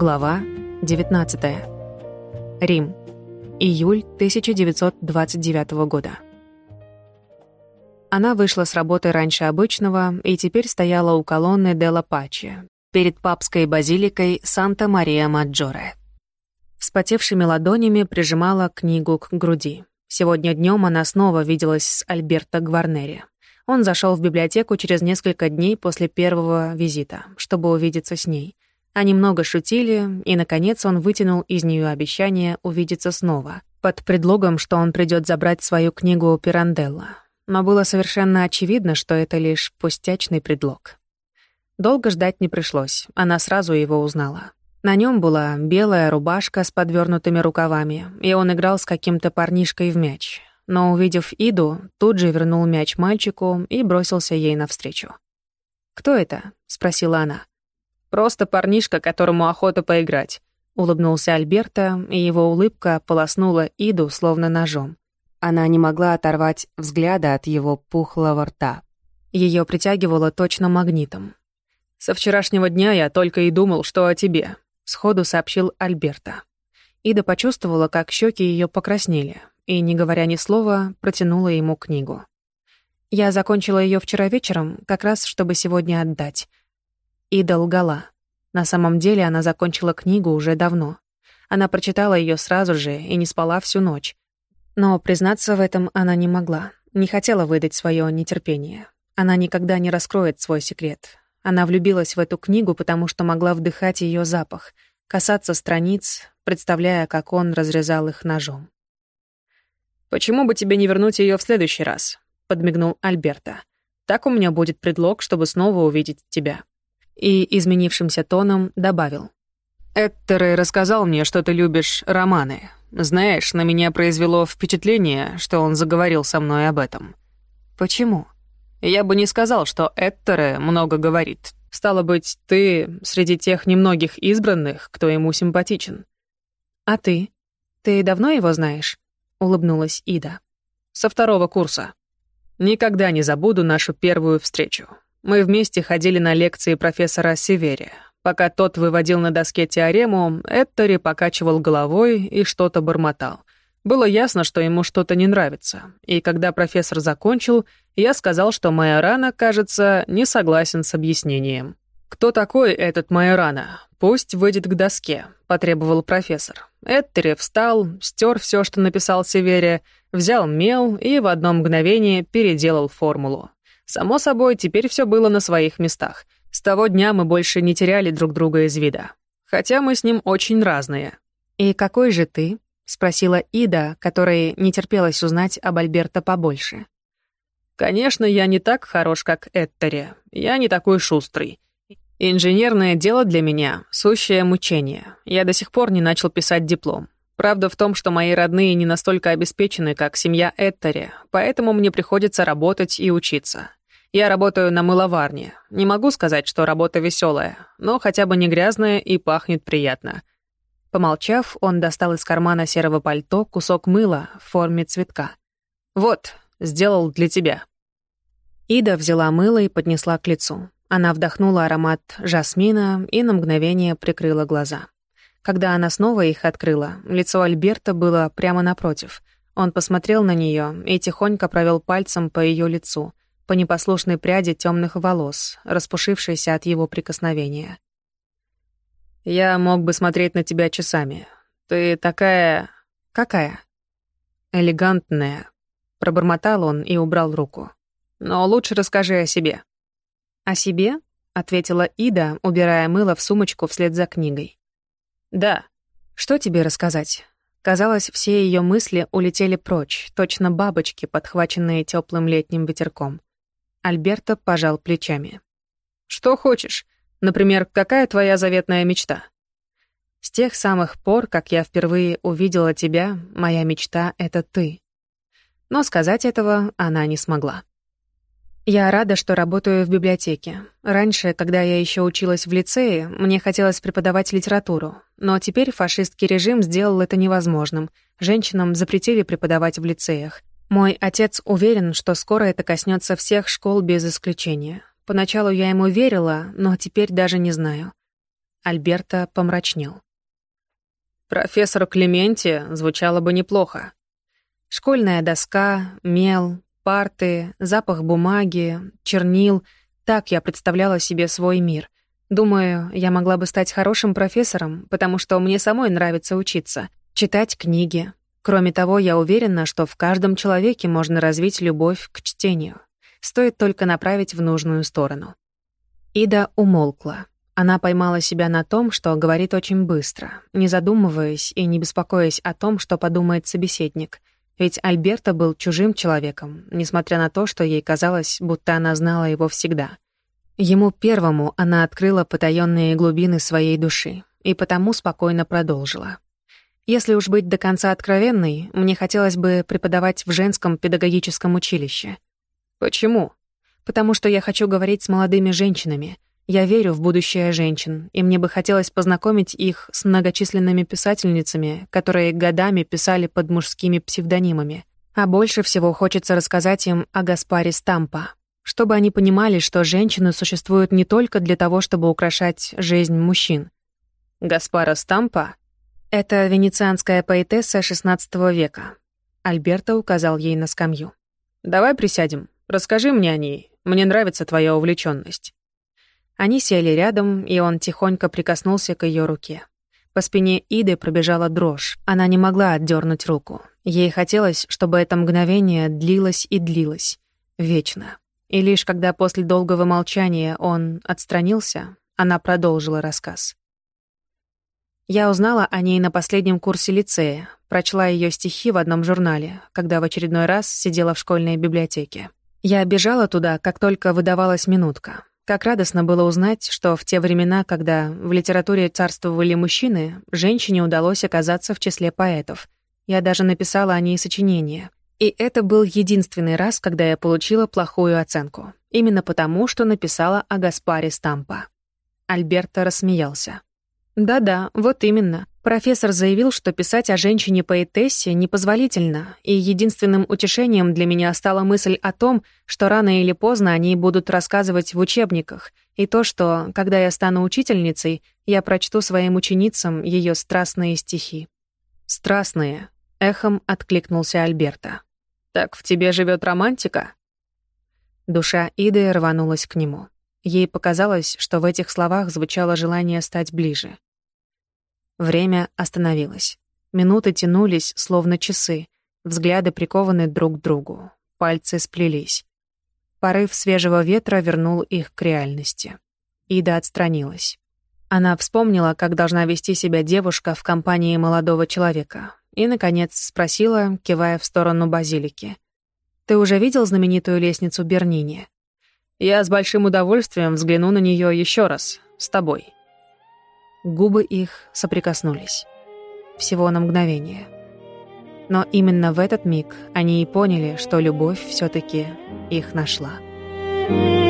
Глава 19. Рим. Июль 1929 года. Она вышла с работы раньше обычного и теперь стояла у колонны Делла Пачи перед папской базиликой Санта-Мария-Маджоре. Вспотевшими ладонями прижимала книгу к груди. Сегодня днем она снова виделась с Альберто Гварнери. Он зашел в библиотеку через несколько дней после первого визита, чтобы увидеться с ней — они много шутили, и, наконец, он вытянул из нее обещание увидеться снова, под предлогом, что он придет забрать свою книгу Пиранделла. Но было совершенно очевидно, что это лишь пустячный предлог. Долго ждать не пришлось, она сразу его узнала. На нем была белая рубашка с подвернутыми рукавами, и он играл с каким-то парнишкой в мяч. Но, увидев Иду, тут же вернул мяч мальчику и бросился ей навстречу. «Кто это?» — спросила она. Просто парнишка, которому охота поиграть», — улыбнулся Альберта, и его улыбка полоснула Иду словно ножом. Она не могла оторвать взгляда от его пухлого рта. Ее притягивало точно магнитом. «Со вчерашнего дня я только и думал, что о тебе», — сходу сообщил Альберта. Ида почувствовала, как щеки ее покраснели, и, не говоря ни слова, протянула ему книгу. «Я закончила ее вчера вечером, как раз чтобы сегодня отдать. Ида лгала. На самом деле она закончила книгу уже давно. Она прочитала ее сразу же и не спала всю ночь. Но признаться в этом она не могла, не хотела выдать свое нетерпение. Она никогда не раскроет свой секрет. Она влюбилась в эту книгу, потому что могла вдыхать ее запах, касаться страниц, представляя, как он разрезал их ножом. «Почему бы тебе не вернуть ее в следующий раз?» — подмигнул Альберта. «Так у меня будет предлог, чтобы снова увидеть тебя» и изменившимся тоном добавил. «Эттере рассказал мне, что ты любишь романы. Знаешь, на меня произвело впечатление, что он заговорил со мной об этом». «Почему?» «Я бы не сказал, что Эттере много говорит. Стало быть, ты среди тех немногих избранных, кто ему симпатичен». «А ты? Ты давно его знаешь?» — улыбнулась Ида. «Со второго курса. Никогда не забуду нашу первую встречу. Мы вместе ходили на лекции профессора Севери. Пока тот выводил на доске теорему, Эттери покачивал головой и что-то бормотал. Было ясно, что ему что-то не нравится. И когда профессор закончил, я сказал, что Майорана, кажется, не согласен с объяснением. «Кто такой этот Майорана? Пусть выйдет к доске», — потребовал профессор. Эттери встал, стер все, что написал Северия, взял мел и в одно мгновение переделал формулу. Само собой, теперь все было на своих местах. С того дня мы больше не теряли друг друга из вида. Хотя мы с ним очень разные. «И какой же ты?» — спросила Ида, которой не терпелось узнать об Альберто побольше. «Конечно, я не так хорош, как Эттере. Я не такой шустрый. Инженерное дело для меня — сущее мучение. Я до сих пор не начал писать диплом. Правда в том, что мои родные не настолько обеспечены, как семья Эттере, поэтому мне приходится работать и учиться. Я работаю на мыловарне. Не могу сказать, что работа веселая, но хотя бы не грязная и пахнет приятно. Помолчав, он достал из кармана серого пальто кусок мыла в форме цветка. «Вот, сделал для тебя». Ида взяла мыло и поднесла к лицу. Она вдохнула аромат жасмина и на мгновение прикрыла глаза. Когда она снова их открыла, лицо Альберта было прямо напротив. Он посмотрел на нее и тихонько провел пальцем по ее лицу, по непослушной пряди темных волос, распушившейся от его прикосновения. «Я мог бы смотреть на тебя часами. Ты такая... какая?» «Элегантная», — пробормотал он и убрал руку. «Но лучше расскажи о себе». «О себе?» — ответила Ида, убирая мыло в сумочку вслед за книгой. «Да. Что тебе рассказать?» Казалось, все ее мысли улетели прочь, точно бабочки, подхваченные теплым летним ветерком. Альберто пожал плечами. «Что хочешь? Например, какая твоя заветная мечта?» «С тех самых пор, как я впервые увидела тебя, моя мечта — это ты». Но сказать этого она не смогла. Я рада, что работаю в библиотеке. Раньше, когда я еще училась в лицее, мне хотелось преподавать литературу. Но теперь фашистский режим сделал это невозможным. Женщинам запретили преподавать в лицеях. Мой отец уверен, что скоро это коснется всех школ без исключения. Поначалу я ему верила, но теперь даже не знаю. Альберто помрачнел. «Профессор Клементи звучало бы неплохо». Школьная доска, мел, парты, запах бумаги, чернил — так я представляла себе свой мир. Думаю, я могла бы стать хорошим профессором, потому что мне самой нравится учиться, читать книги. Кроме того, я уверена, что в каждом человеке можно развить любовь к чтению. Стоит только направить в нужную сторону. Ида умолкла. Она поймала себя на том, что говорит очень быстро, не задумываясь и не беспокоясь о том, что подумает собеседник. Ведь Альберта был чужим человеком, несмотря на то, что ей казалось, будто она знала его всегда. Ему первому она открыла потаённые глубины своей души и потому спокойно продолжила. Если уж быть до конца откровенной, мне хотелось бы преподавать в женском педагогическом училище. Почему? Потому что я хочу говорить с молодыми женщинами. Я верю в будущее женщин, и мне бы хотелось познакомить их с многочисленными писательницами, которые годами писали под мужскими псевдонимами. А больше всего хочется рассказать им о Гаспаре Стампа, чтобы они понимали, что женщины существуют не только для того, чтобы украшать жизнь мужчин. Гаспара Стампа — это венецианская поэтесса XVI века. Альберто указал ей на скамью. «Давай присядем. Расскажи мне о ней. Мне нравится твоя увлеченность. Они сели рядом, и он тихонько прикоснулся к ее руке. По спине Иды пробежала дрожь. Она не могла отдернуть руку. Ей хотелось, чтобы это мгновение длилось и длилось. Вечно. И лишь когда после долгого молчания он отстранился, она продолжила рассказ. Я узнала о ней на последнем курсе лицея, прочла ее стихи в одном журнале, когда в очередной раз сидела в школьной библиотеке. Я бежала туда, как только выдавалась минутка. Как радостно было узнать, что в те времена, когда в литературе царствовали мужчины, женщине удалось оказаться в числе поэтов. Я даже написала о ней сочинение — и это был единственный раз, когда я получила плохую оценку. Именно потому, что написала о Гаспаре Стампа. Альберто рассмеялся. «Да-да, вот именно. Профессор заявил, что писать о женщине-поэтессе непозволительно, и единственным утешением для меня стала мысль о том, что рано или поздно они будут рассказывать в учебниках, и то, что, когда я стану учительницей, я прочту своим ученицам ее страстные стихи». «Страстные», — эхом откликнулся Альберто. Так в тебе живет романтика?» Душа Иды рванулась к нему. Ей показалось, что в этих словах звучало желание стать ближе. Время остановилось. Минуты тянулись, словно часы. Взгляды прикованы друг к другу. Пальцы сплелись. Порыв свежего ветра вернул их к реальности. Ида отстранилась. Она вспомнила, как должна вести себя девушка в компании молодого человека, и, наконец, спросила, кивая в сторону базилики. «Ты уже видел знаменитую лестницу Бернини?» «Я с большим удовольствием взгляну на нее еще раз, с тобой». Губы их соприкоснулись. Всего на мгновение. Но именно в этот миг они и поняли, что любовь все таки их нашла. Thank.